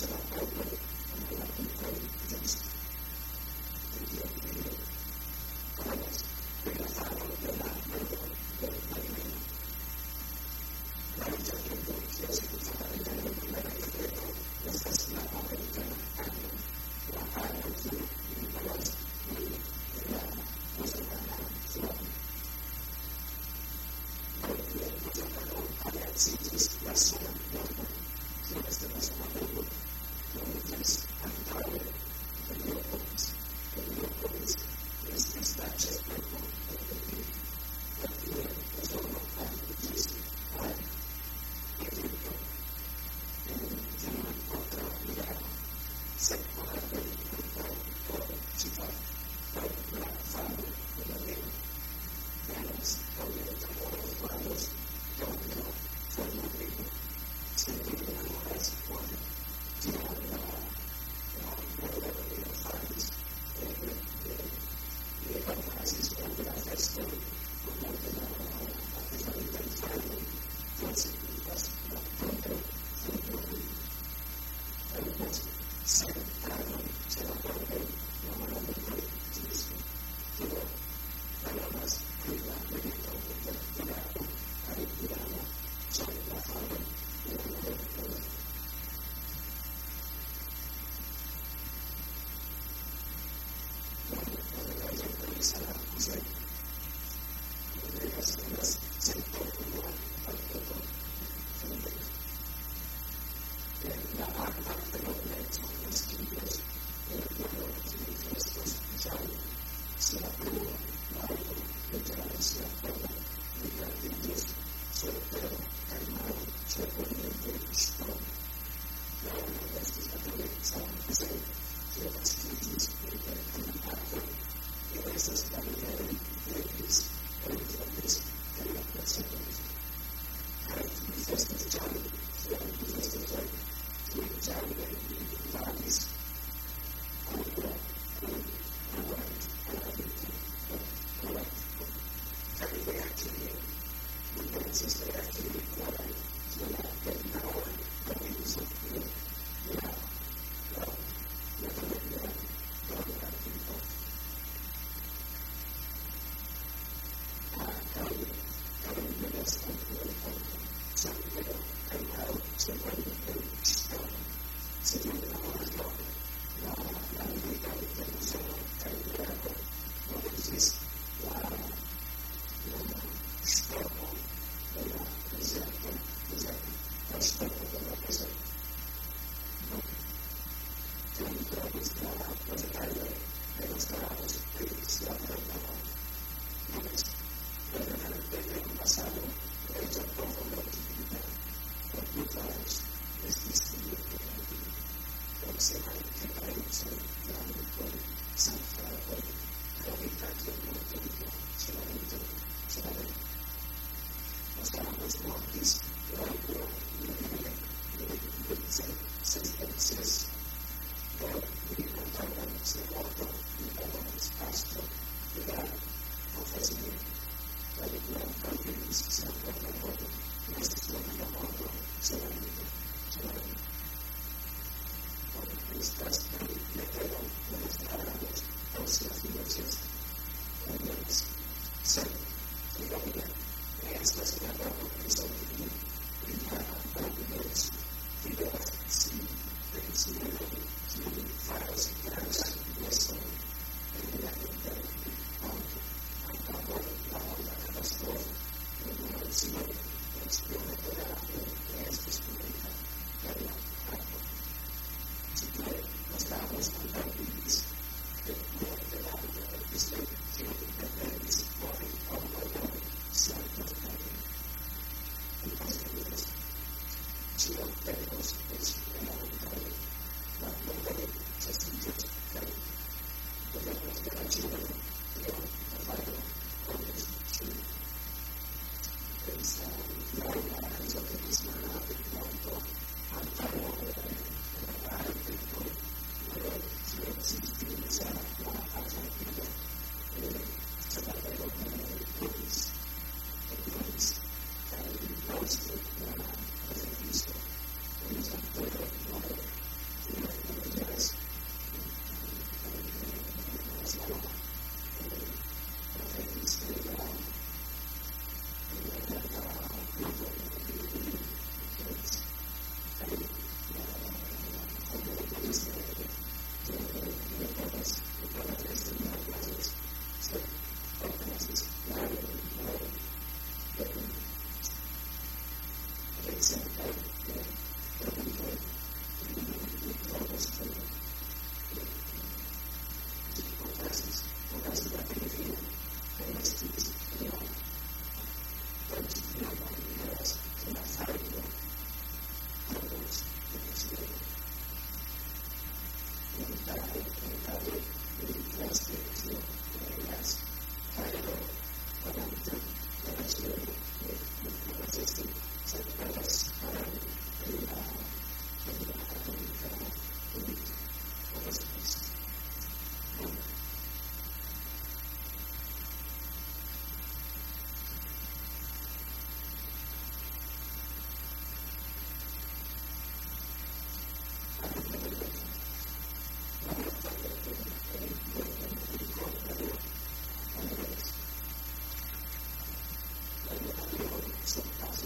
So,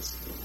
this.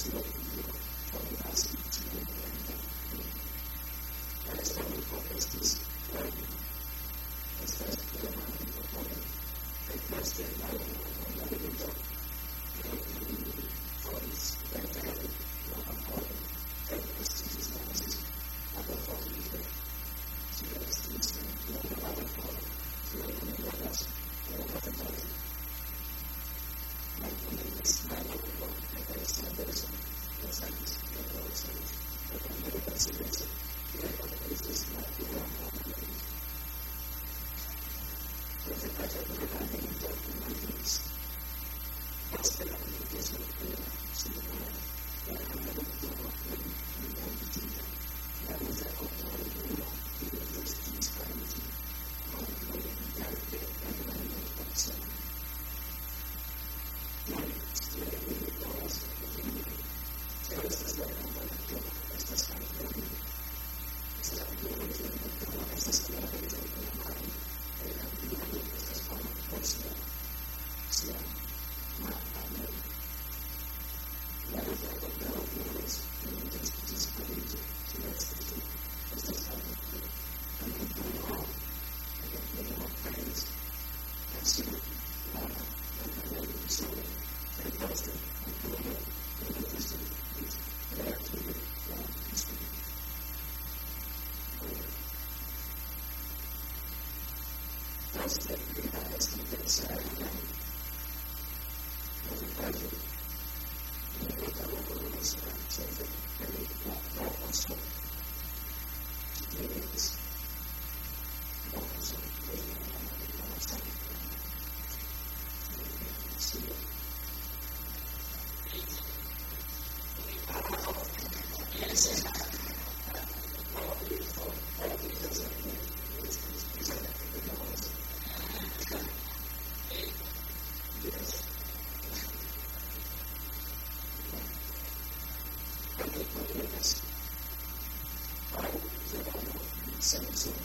see what So this is trust that you guys can get started. citizens.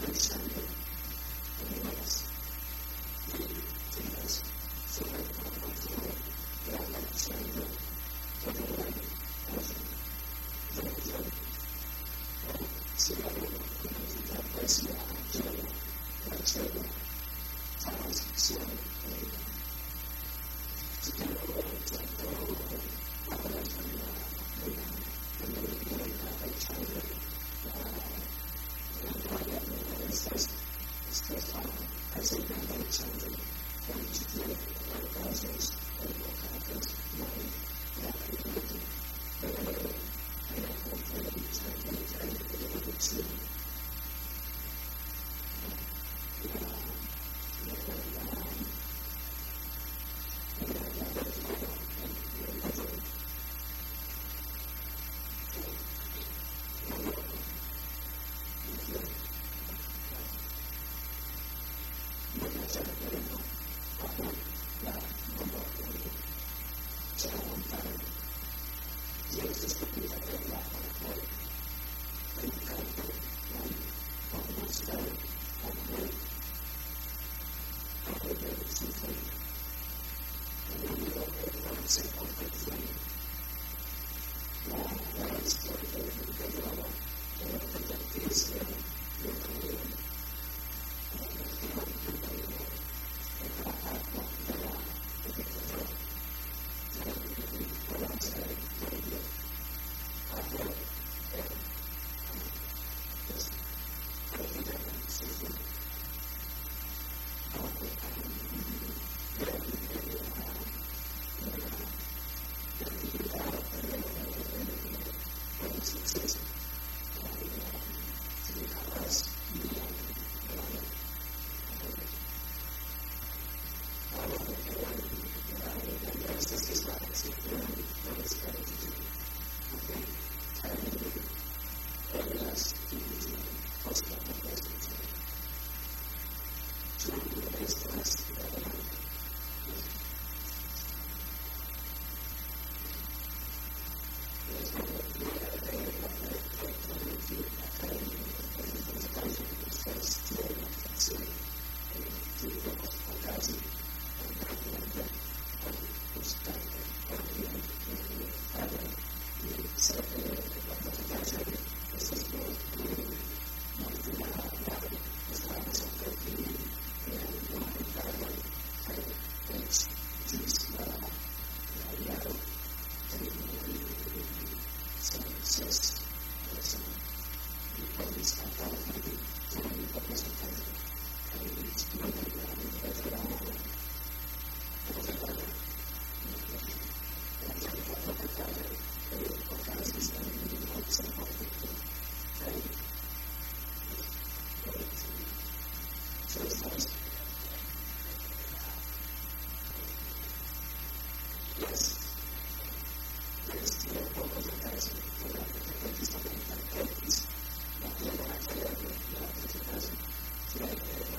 happens. activity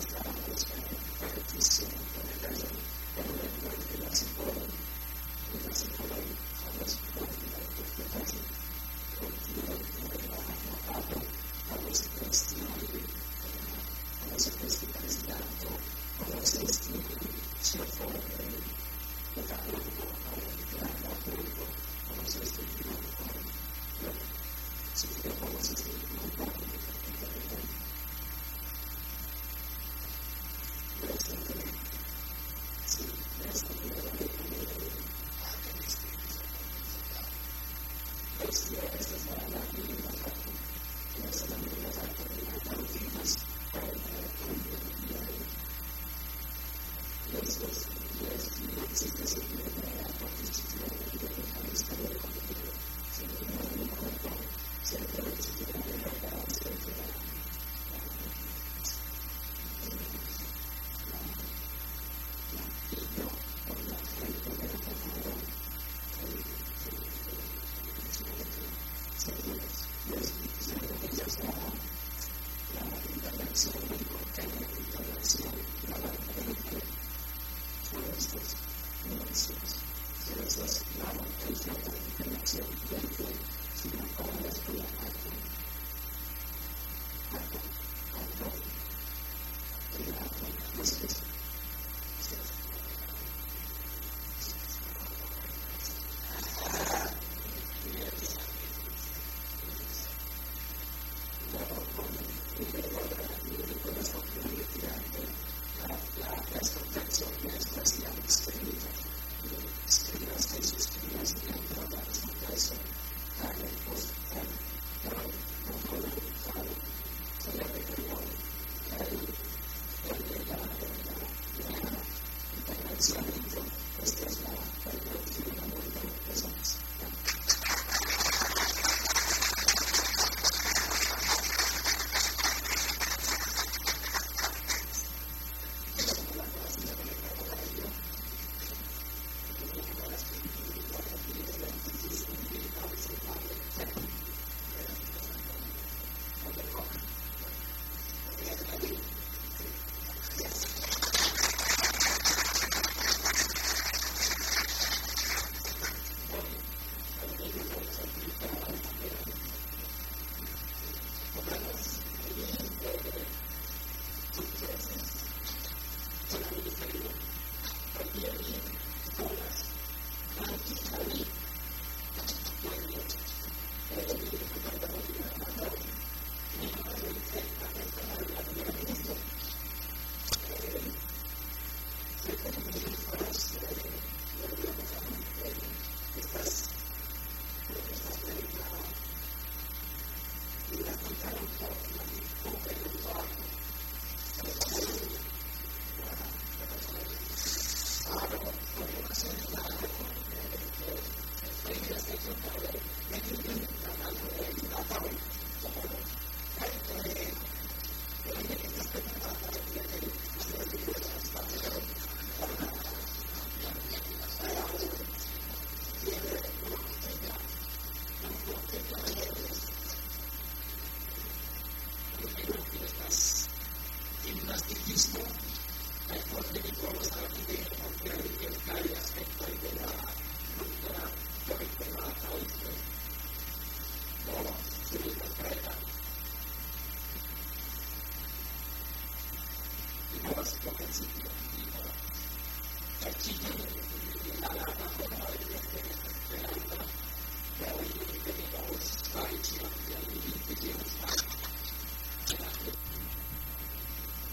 Thank you.